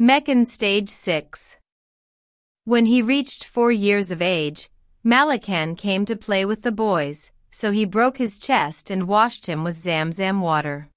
Meccan Stage 6 When he reached four years of age, Malakan came to play with the boys, so he broke his chest and washed him with Zamzam water.